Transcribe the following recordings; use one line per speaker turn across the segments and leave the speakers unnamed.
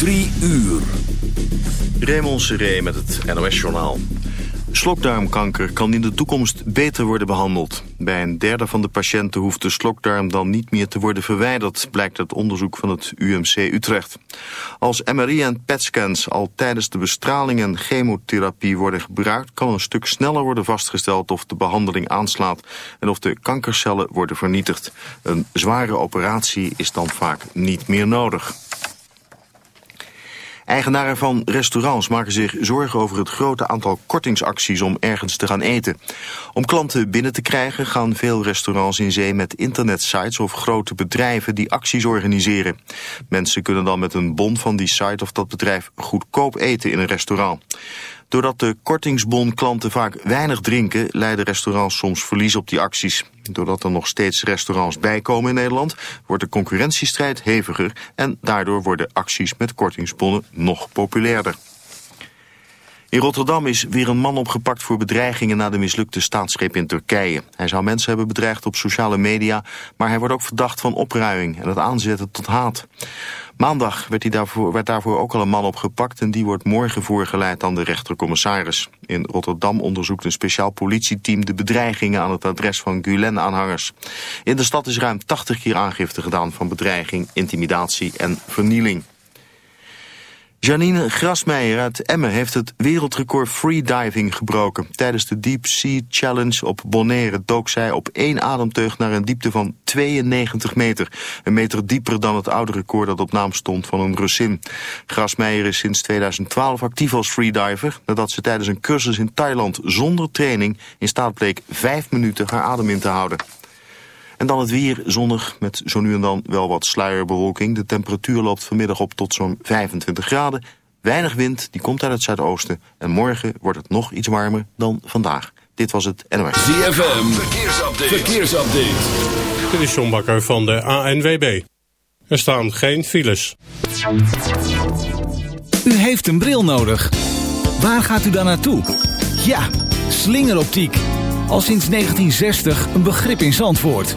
Drie uur.
Raymond Seré met het NOS-journaal. Slokdarmkanker kan in de toekomst beter worden behandeld. Bij een derde van de patiënten hoeft de slokdarm dan niet meer te worden verwijderd, blijkt uit onderzoek van het UMC Utrecht. Als MRI en PET-scans al tijdens de bestraling en chemotherapie worden gebruikt, kan een stuk sneller worden vastgesteld of de behandeling aanslaat en of de kankercellen worden vernietigd. Een zware operatie is dan vaak niet meer nodig. Eigenaren van restaurants maken zich zorgen over het grote aantal kortingsacties om ergens te gaan eten. Om klanten binnen te krijgen gaan veel restaurants in zee met internetsites of grote bedrijven die acties organiseren. Mensen kunnen dan met een bon van die site of dat bedrijf goedkoop eten in een restaurant. Doordat de kortingsbon klanten vaak weinig drinken... leiden restaurants soms verlies op die acties. Doordat er nog steeds restaurants bijkomen in Nederland... wordt de concurrentiestrijd heviger... en daardoor worden acties met kortingsbonnen nog populairder. In Rotterdam is weer een man opgepakt voor bedreigingen na de mislukte staatsgreep in Turkije. Hij zou mensen hebben bedreigd op sociale media, maar hij wordt ook verdacht van opruiming en het aanzetten tot haat. Maandag werd, hij daarvoor, werd daarvoor ook al een man opgepakt en die wordt morgen voorgeleid aan de rechtercommissaris. In Rotterdam onderzoekt een speciaal politieteam de bedreigingen aan het adres van Gulen-aanhangers. In de stad is ruim 80 keer aangifte gedaan van bedreiging, intimidatie en vernieling. Janine Grasmeijer uit Emmen heeft het wereldrecord freediving gebroken. Tijdens de Deep Sea Challenge op Bonaire dook zij op één ademteug naar een diepte van 92 meter. Een meter dieper dan het oude record dat op naam stond van een Russin. Grasmeijer is sinds 2012 actief als freediver... nadat ze tijdens een cursus in Thailand zonder training in staat bleek vijf minuten haar adem in te houden. En dan het weer zonnig met zo nu en dan wel wat sluierbewolking. De temperatuur loopt vanmiddag op tot zo'n 25 graden. Weinig wind, die komt uit het zuidoosten. En morgen wordt het nog iets warmer dan vandaag. Dit was het NOS.
ZFM, verkeersupdate. verkeersupdate.
Dit is John Bakker van de ANWB. Er staan geen files.
U heeft een bril nodig. Waar gaat u dan naartoe? Ja, slingeroptiek. Al sinds 1960 een begrip in Zandvoort.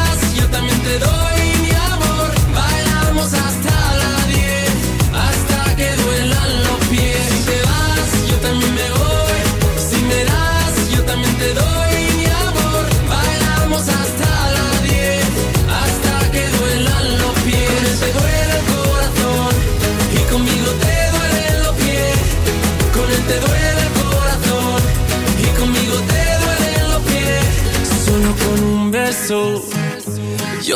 también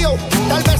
Tal vez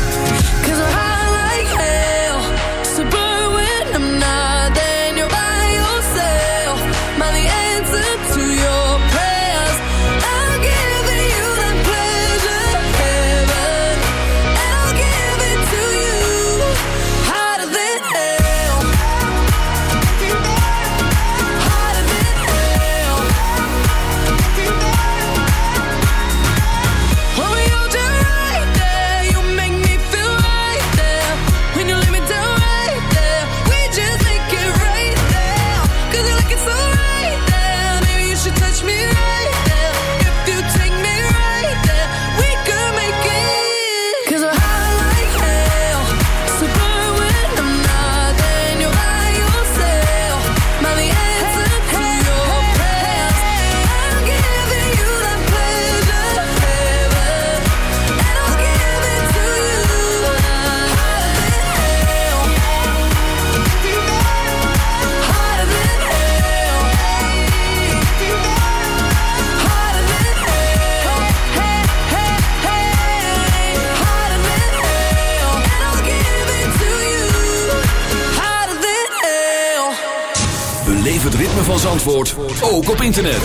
van Zandvoort ook op internet.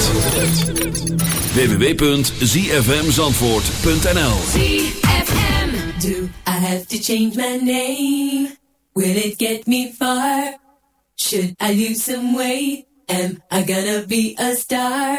www.zfmzandvoort.nl
ZFM Do I have to change my name? Will it get me far? Should I lose some weight? Am I gonna be a star?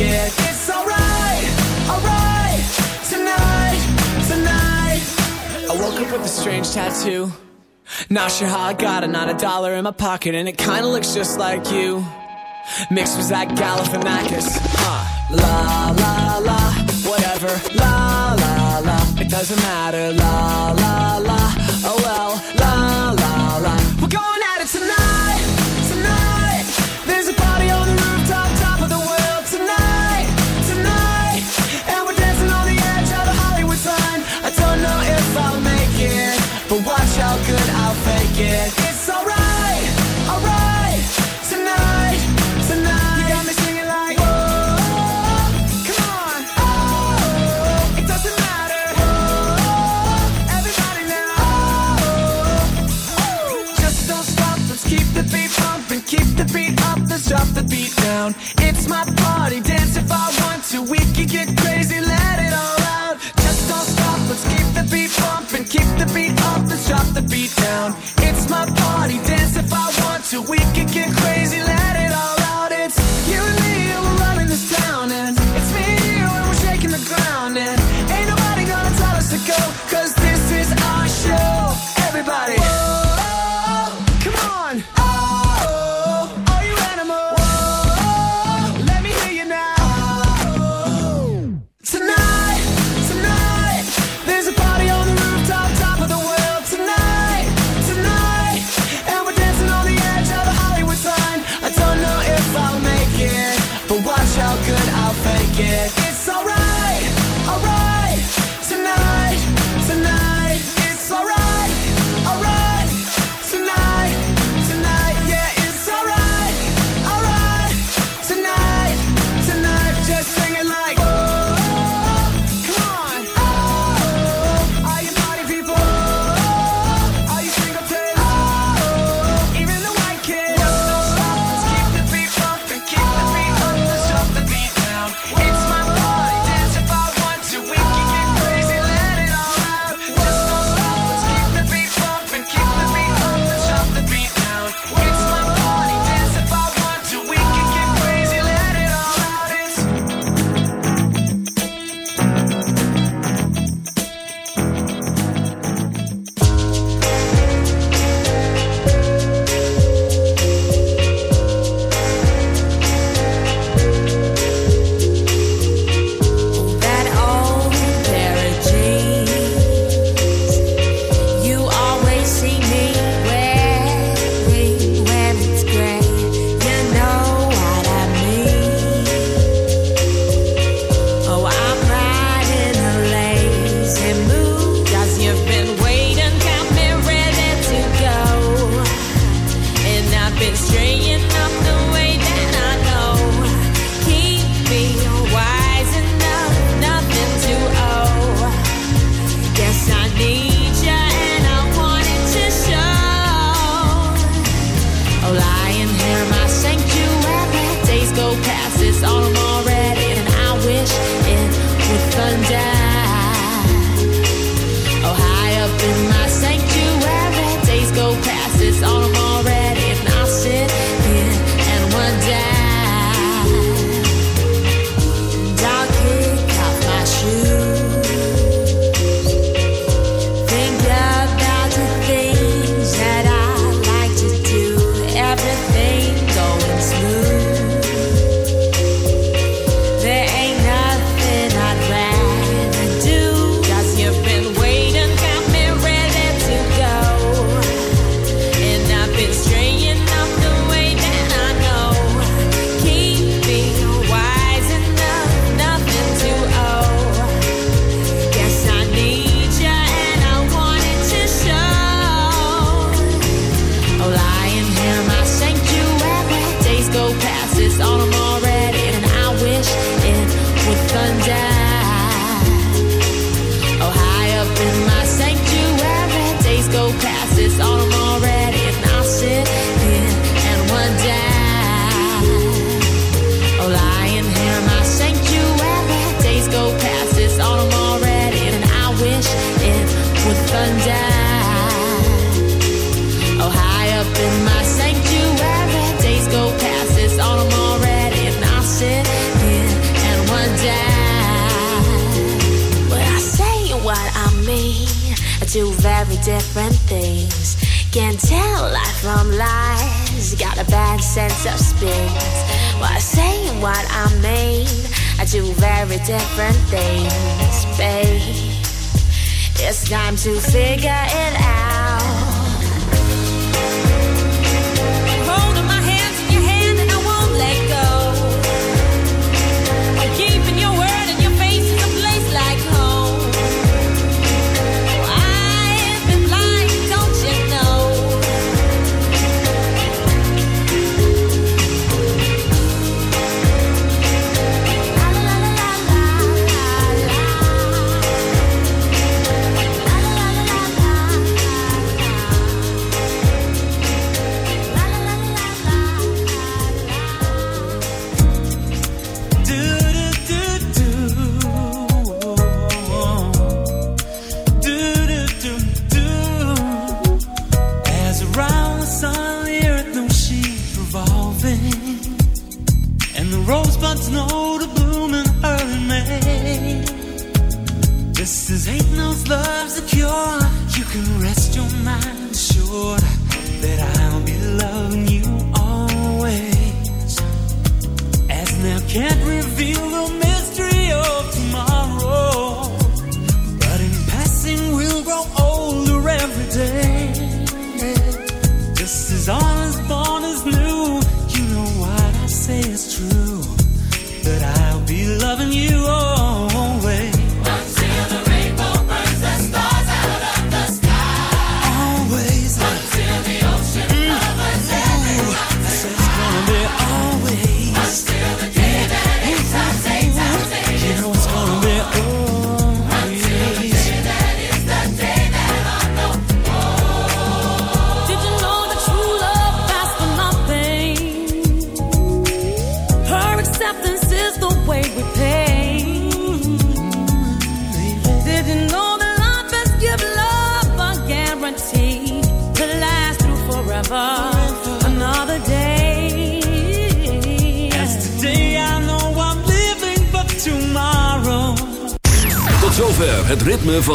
It's alright, alright, tonight, tonight. I woke up with a strange tattoo. Not sure how I got it, not a dollar in my pocket, and it kinda looks just like you. Mixed with that Galifianakis. Huh. La la la, whatever. La la la, it doesn't matter. La la. the beat down.